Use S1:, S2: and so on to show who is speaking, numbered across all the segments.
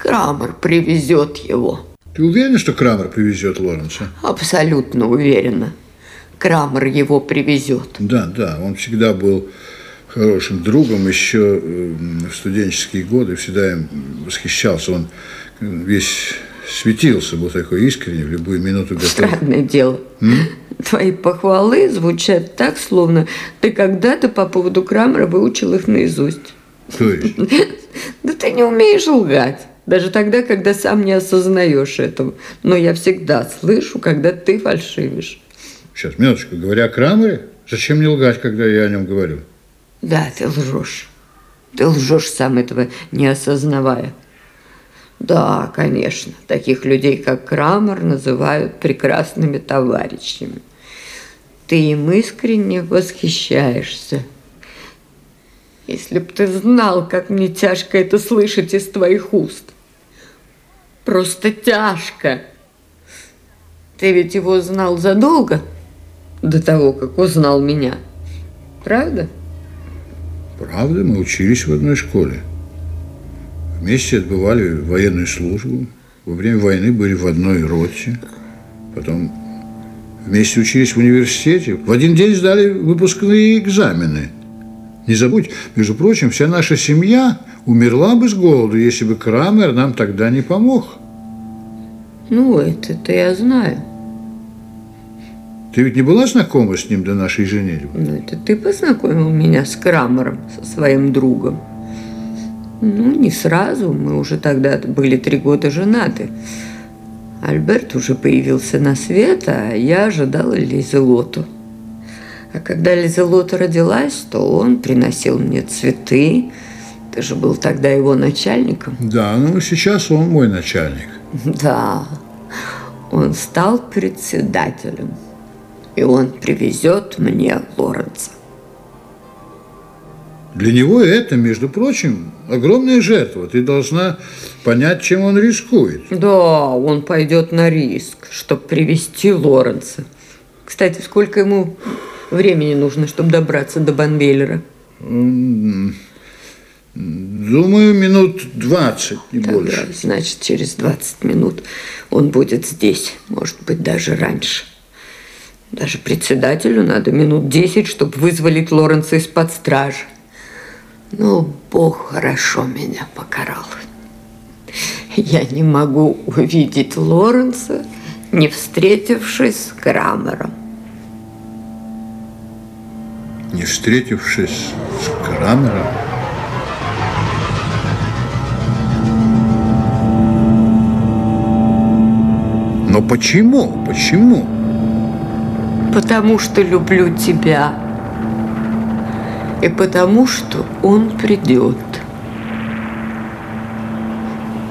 S1: Крамер привезет его.
S2: Ты уверена, что Крамер привезет Лоренца?
S1: Абсолютно уверена. Крамер его привезет.
S2: Да, да, он всегда был хорошим другом еще э, в студенческие годы, всегда им восхищался. Он весь светился, был такой искренний, в любую минуту готов.
S1: Странное дело. М? Твои похвалы звучат так, словно ты когда-то по поводу Крамера выучил их наизусть.
S2: То есть?
S1: Да ты не умеешь лгать. Даже тогда, когда сам не осознаешь этого. Но я всегда слышу, когда ты фальшивишь.
S2: Сейчас, минуточку. Говоря о Крамере, зачем мне лгать, когда я о нем говорю?
S1: Да, ты лжешь. Ты лжешь сам этого не осознавая. Да, конечно, таких людей, как Крамер, называют прекрасными товарищами. Ты им искренне восхищаешься. Если б ты знал, как мне тяжко это слышать из твоих уст. Просто тяжко. Ты ведь его знал задолго до того, как узнал меня. Правда?
S2: Правда, мы учились в одной школе. Вместе отбывали военную службу. Во время войны были в одной роте. Потом вместе учились в университете. В один день сдали выпускные экзамены. Не забудь, между прочим, вся наша семья умерла бы с голоду, если бы Крамер нам тогда не помог.
S1: Ну, это-то я знаю.
S2: Ты ведь не была знакома с ним до нашей женитьбы?
S1: Ну, это ты познакомил меня с Крамером, со своим другом. Ну, не сразу. Мы уже тогда были три года женаты. Альберт уже появился на свет, а я ожидала Лизелоту. А когда Лизелота родилась, то он приносил мне цветы. Ты же был тогда его начальником.
S2: Да, ну сейчас он мой начальник.
S1: Да, он стал председателем. И он привезет мне Лоренца.
S2: Для него это, между прочим, огромная жертва. Ты должна понять, чем он рискует.
S1: Да, он пойдет на риск, чтобы привести Лоренца. Кстати, сколько ему времени нужно, чтобы добраться до Банвейлера?
S2: Думаю, минут 20, не
S1: Тогда,
S2: больше.
S1: Значит, через 20 минут он будет здесь. Может быть, даже раньше. Даже председателю надо минут 10, чтобы вызволить Лоренца из-под стражи. Ну, Бог хорошо меня покарал. Я не могу увидеть Лоренса, не встретившись с Крамером.
S2: Не встретившись с Крамером? Но почему? Почему?
S1: Потому что люблю тебя. И потому что он придет.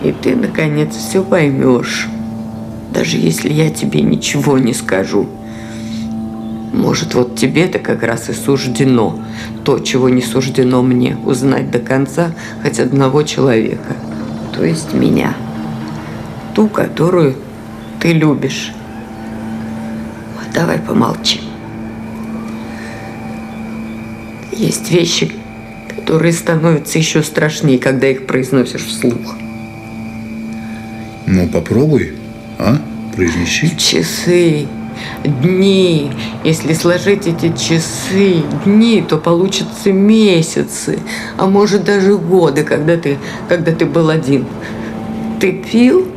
S1: И ты, наконец, все поймешь. Даже если я тебе ничего не скажу. Может, вот тебе-то как раз и суждено то, чего не суждено мне, узнать до конца хоть одного человека. То есть меня. Ту, которую ты любишь. Давай помолчим. Есть вещи, которые становятся еще страшнее, когда их произносишь вслух.
S2: Ну, попробуй, а? Произнеси.
S1: Часы, дни. Если сложить эти часы, дни, то получатся месяцы, а может даже годы, когда ты, когда ты был один. Ты пил?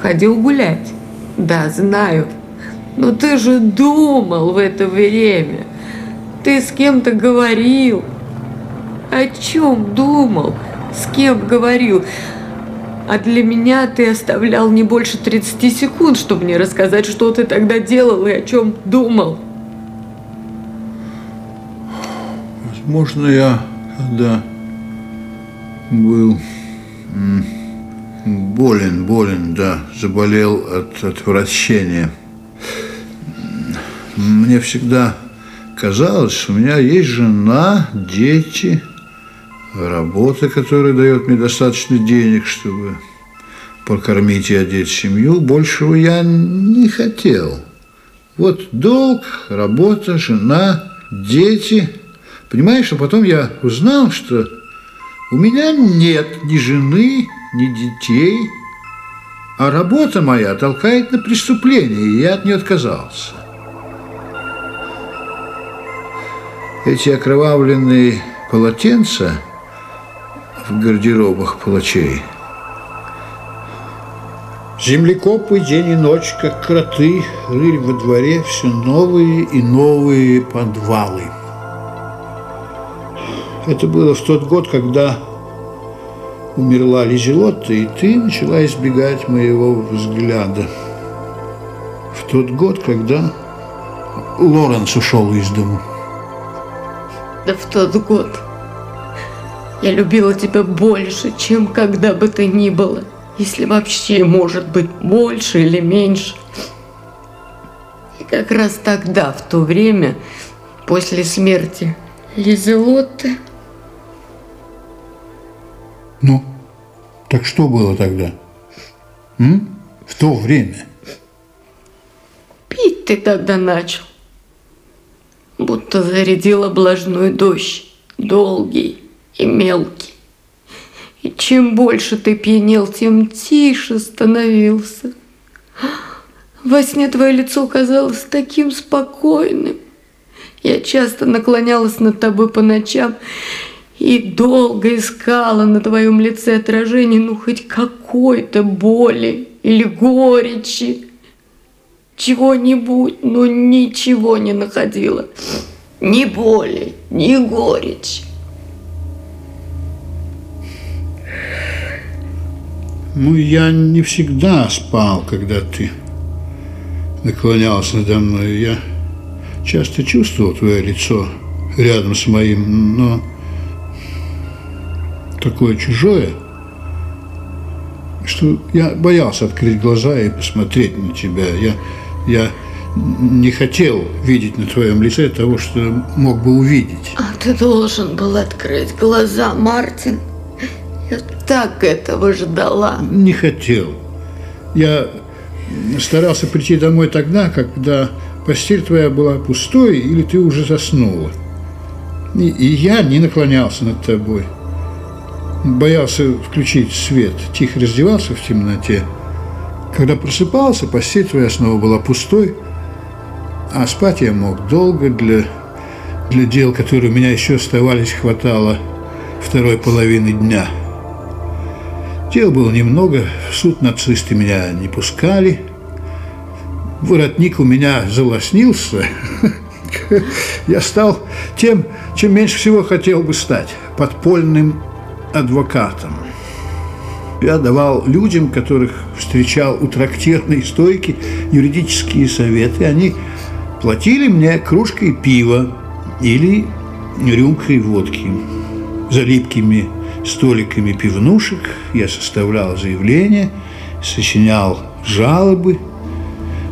S1: Ходил гулять? Да, знаю. Но ты же думал в это время. Ты с кем-то говорил. О чем думал? С кем говорил? А для меня ты оставлял не больше 30 секунд, чтобы мне рассказать, что ты тогда делал и о чем думал.
S2: Возможно, я когда был болен, болен, да, заболел от отвращения. Мне всегда казалось, у меня есть жена, дети – работа, которая дает мне достаточно денег, чтобы покормить и одеть семью, большего я не хотел. Вот долг, работа, жена, дети. Понимаешь, а потом я узнал, что у меня нет ни жены, ни детей, а работа моя толкает на преступление, и я от нее отказался. Эти окровавленные полотенца в гардеробах палачей – Землекопы день и ночь, как кроты, рыли во дворе все новые и новые подвалы. Это было в тот год, когда умерла Лизелотта, и ты начала избегать моего взгляда. В тот год, когда Лоренс ушел из дому.
S1: Да в тот год я любила тебя больше, чем когда бы то ни было если вообще может быть больше или меньше. И как раз тогда, в то время, после смерти Лизелотты...
S2: Ну, так что было тогда? М? В то время?
S1: Пить ты тогда начал. Будто зарядил облажной дождь, долгий и мелкий. И чем больше ты пьянел, тем тише становился. Во сне твое лицо казалось таким спокойным. Я часто наклонялась над тобой по ночам и долго искала на твоем лице отражение, ну, хоть какой-то боли или горечи. Чего-нибудь, но ничего не находила. Ни боли, ни горечи.
S2: Ну, я не всегда спал, когда ты наклонялся надо мной. Я часто чувствовал твое лицо рядом с моим, но такое чужое, что я боялся открыть глаза и посмотреть на тебя. Я, я не хотел видеть на твоем лице того, что мог бы увидеть.
S1: А ты должен был открыть глаза, Мартин. Я так этого ждала.
S2: Не хотел. Я старался прийти домой тогда, когда постель твоя была пустой или ты уже заснула. И, и я не наклонялся над тобой. Боялся включить свет. Тихо раздевался в темноте. Когда просыпался, постель твоя снова была пустой, а спать я мог долго для, для дел, которые у меня еще оставались, хватало второй половины дня. Дел было немного, в суд нацисты меня не пускали. Воротник у меня залоснился. Я стал тем, чем меньше всего хотел бы стать – подпольным адвокатом. Я давал людям, которых встречал у трактирной стойки, юридические советы. Они платили мне кружкой пива или рюмкой водки за липкими столиками пивнушек, я составлял заявления, сочинял жалобы,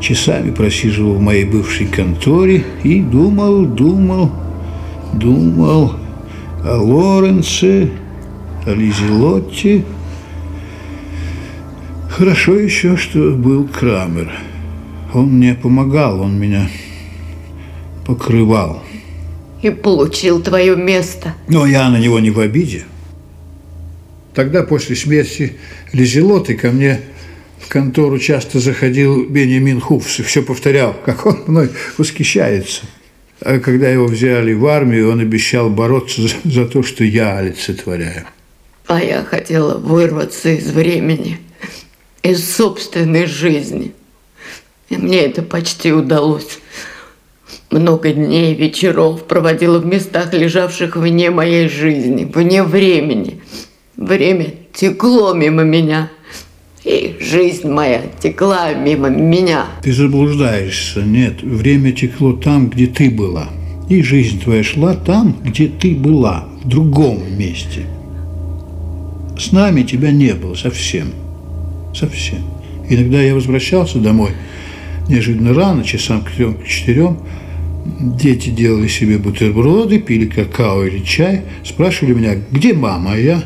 S2: часами просиживал в моей бывшей конторе и думал, думал, думал о Лоренце, о Лизе Лотте. Хорошо еще, что был Крамер. Он мне помогал, он меня покрывал.
S1: И получил твое место.
S2: Но я на него не в обиде. Тогда, после смерти Лизелоты, ко мне в контору часто заходил Бенjamin Хуфс и все повторял, как он мной восхищается. А когда его взяли в армию, он обещал бороться за, за то, что я олицетворяю.
S1: А я хотела вырваться из времени, из собственной жизни. И мне это почти удалось. Много дней, вечеров проводила в местах, лежавших вне моей жизни, вне времени – Время текло мимо меня, и жизнь моя текла мимо меня.
S2: Ты заблуждаешься. Нет, время текло там, где ты была. И жизнь твоя шла там, где ты была, в другом месте. С нами тебя не было совсем. Совсем. Иногда я возвращался домой неожиданно рано, часам к трем, к четырем. Дети делали себе бутерброды, пили какао или чай, спрашивали меня, где мама, а я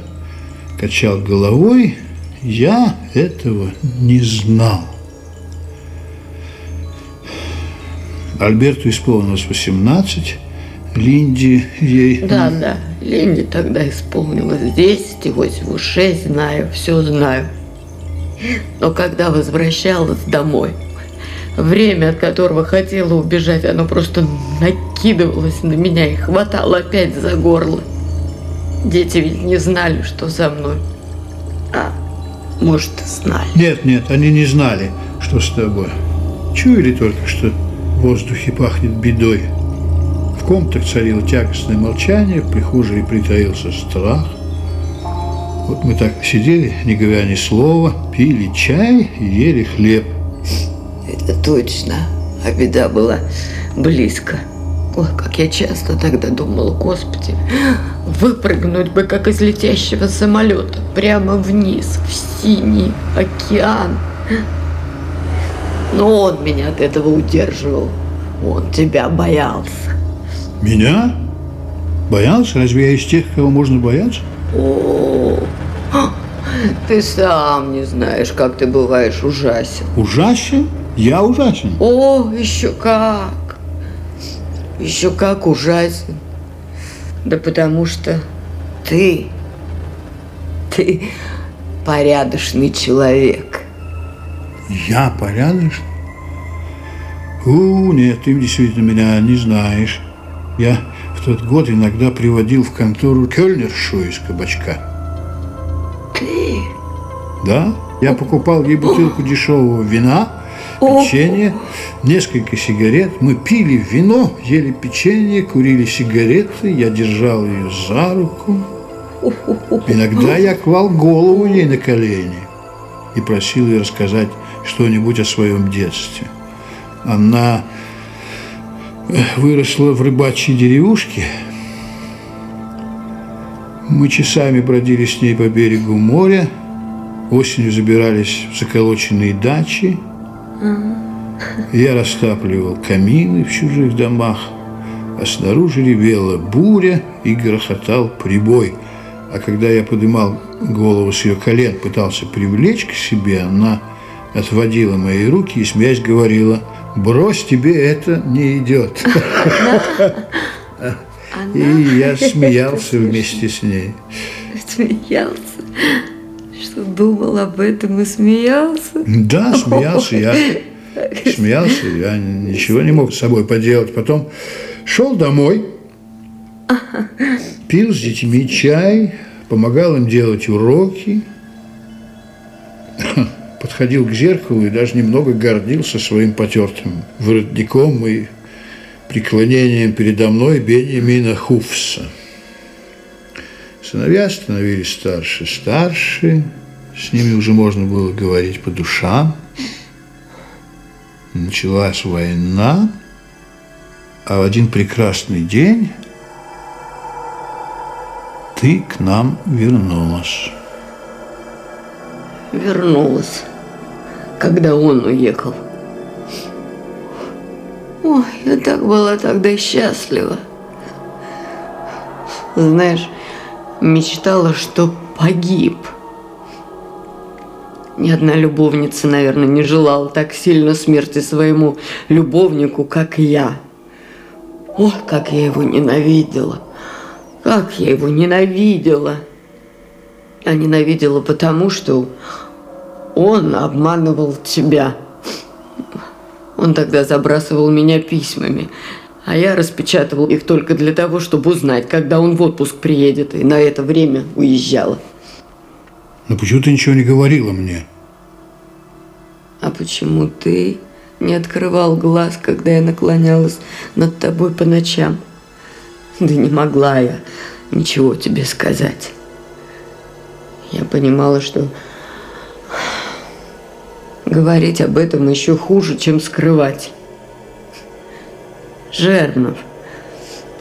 S2: качал головой, я этого не знал. Альберту исполнилось 18, Линди ей...
S1: Да, да, Линде тогда исполнилось 10, и 86, знаю, все знаю. Но когда возвращалась домой, время, от которого хотела убежать, оно просто накидывалось на меня и хватало опять за горло. Дети ведь не знали, что за мной. А, может, знали.
S2: Нет, нет, они не знали, что с тобой. Чуяли только, что в воздухе пахнет бедой. В комнатах царило тягостное молчание, в прихожей притаился страх. Вот мы так сидели, не говоря ни слова, пили чай и ели хлеб.
S1: Это точно. А беда была близко. Ой, как я часто тогда думала, Господи, выпрыгнуть бы, как из летящего самолета, прямо вниз, в синий океан. Но он меня от этого удерживал. Он тебя боялся.
S2: Меня? Боялся? Разве я из тех, кого можно бояться?
S1: О, ты сам не знаешь, как ты бываешь ужасен.
S2: Ужасен? Я ужасен?
S1: О, еще как. Еще как ужасен. Да потому что ты, ты порядочный человек.
S2: Я порядочный? У, нет, ты действительно меня не знаешь. Я в тот год иногда приводил в контору кельнершу из кабачка.
S1: Ты?
S2: Да, я покупал ей бутылку дешевого вина, печенье, несколько сигарет. Мы пили вино, ели печенье, курили сигареты. Я держал ее за руку. Иногда я клал голову ей на колени и просил ее рассказать что-нибудь о своем детстве. Она выросла в рыбачьей деревушке. Мы часами бродили с ней по берегу моря, осенью забирались в заколоченные дачи. Я растапливал камины в чужих домах, а снаружи ревела буря и грохотал прибой. А когда я поднимал голову с ее колен, пытался привлечь к себе, она отводила мои руки и, смеясь, говорила, «Брось, тебе это не идет». И я смеялся вместе с ней.
S1: Смеялся? Что думал об этом и смеялся?
S2: Да, смеялся я. Смеялся, я ничего не мог с собой поделать. Потом шел домой, пил с детьми чай, помогал им делать уроки, подходил к зеркалу и даже немного гордился своим потертым воротником и преклонением передо мной Беньямина Хуфса. Сыновья становились старше, старше, с ними уже можно было говорить по душам. Началась война, а в один прекрасный день ты к нам вернулась.
S1: Вернулась, когда он уехал. Ой, я так была тогда счастлива. Знаешь, мечтала, что погиб. Ни одна любовница, наверное, не желала так сильно смерти своему любовнику, как я. Ох, как я его ненавидела. Как я его ненавидела. А ненавидела потому, что он обманывал тебя. Он тогда забрасывал меня письмами, а я распечатывал их только для того, чтобы узнать, когда он в отпуск приедет, и на это время уезжала.
S2: Но почему ты ничего не говорила мне?
S1: А почему ты не открывал глаз, когда я наклонялась над тобой по ночам? Да не могла я ничего тебе сказать. Я понимала, что говорить об этом еще хуже, чем скрывать. Жернов.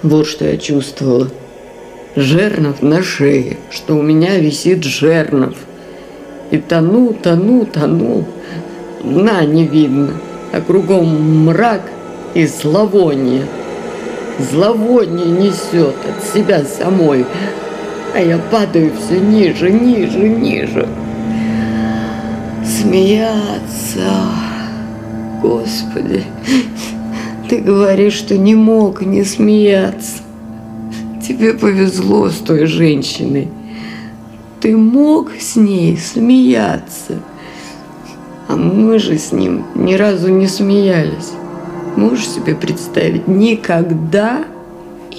S1: Вот что я чувствовала. Жернов на шее, что у меня висит жернов. И тону, тону, тону. Дна не видно, а кругом мрак и зловоние. Зловоние несет от себя самой, а я падаю все ниже, ниже, ниже. Смеяться. Господи, ты говоришь, что не мог не смеяться. тебе повезло с той женщиной. Ты мог с ней смеяться. А мы же с ним ни разу не смеялись. Можешь себе представить? Никогда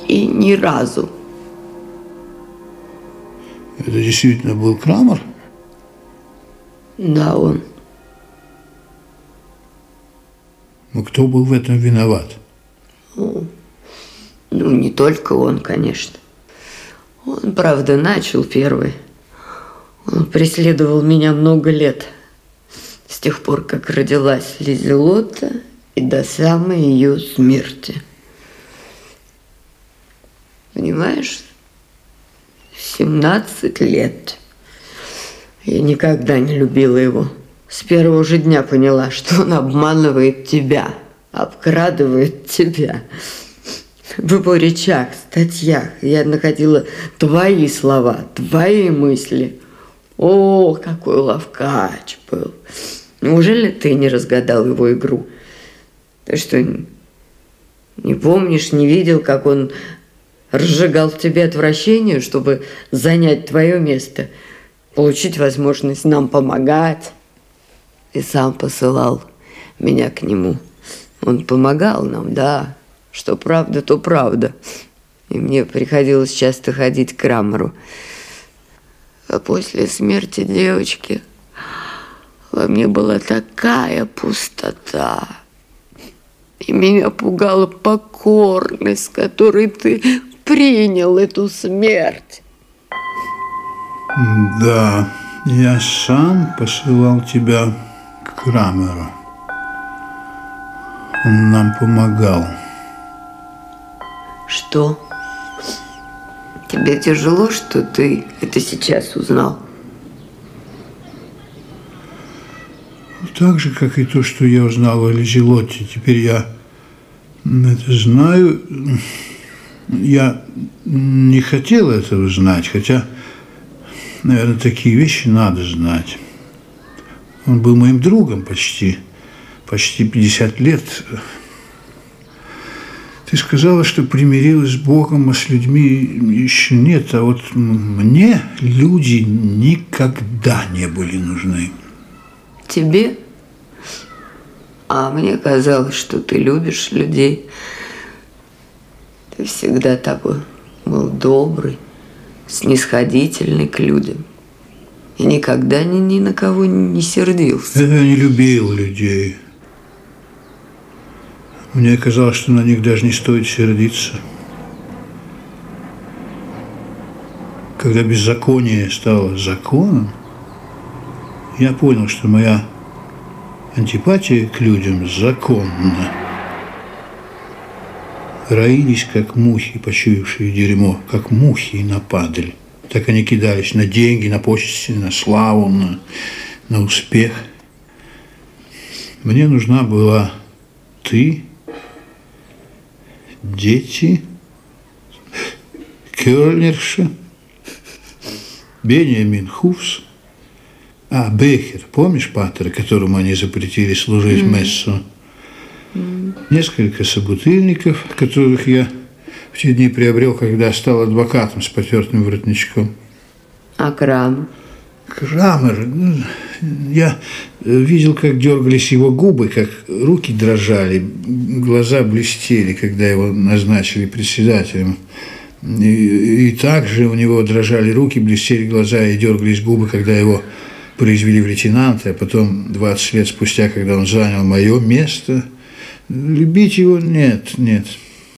S1: и ни разу.
S2: Это действительно был Крамер?
S1: Да, он.
S2: Но кто был в этом виноват?
S1: Ну, ну, не только он, конечно. Он, правда, начал первый. Он преследовал меня много лет. С тех пор, как родилась Лизелота и до самой ее смерти. Понимаешь? 17 лет. Я никогда не любила его. С первого же дня поняла, что он обманывает тебя, обкрадывает тебя. В его речах, статьях я находила твои слова, твои мысли. О, какой ловкач был. Неужели ты не разгадал его игру? Ты что, не помнишь, не видел, как он разжигал в тебе отвращение, чтобы занять твое место, получить возможность нам помогать? И сам посылал меня к нему. Он помогал нам, да, что правда, то правда. И мне приходилось часто ходить к Крамеру. А после смерти девочки во мне была такая пустота. И меня пугала покорность, которой ты принял эту смерть.
S2: Да, я сам посылал тебя Крамеру. Он нам помогал.
S1: Что? Тебе тяжело, что ты это сейчас узнал?
S2: Так же, как и то, что я узнал о Лизелоте. Теперь я это знаю. Я не хотел этого знать, хотя, наверное, такие вещи надо знать. Он был моим другом почти, почти 50 лет. Ты сказала, что примирилась с Богом, а с людьми еще нет. А вот мне люди никогда не были нужны.
S1: Тебе? А мне казалось, что ты любишь людей. Ты всегда такой был добрый, снисходительный к людям и никогда ни, ни на кого не сердился.
S2: Я не любил людей. Мне казалось, что на них даже не стоит сердиться. Когда беззаконие стало законом, я понял, что моя антипатия к людям законна. Роились, как мухи, почуявшие дерьмо, как мухи на падаль. Так они кидались на деньги, на почести, на славу, на, на успех. Мне нужна была ты, дети, Кёльнерша, Бениамин Хувс, а, Бехер, помнишь Паттера, которому они запретили служить mm. мессу? Несколько собутыльников, которых я в те дни приобрел, когда стал адвокатом с потертым воротничком.
S1: А Крамер?
S2: Крамер, ну, я видел, как дергались его губы, как руки дрожали, глаза блестели, когда его назначили председателем. И, и также у него дрожали руки, блестели глаза и дергались губы, когда его произвели в лейтенанты, а потом 20 лет спустя, когда он занял мое место, любить его нет, нет.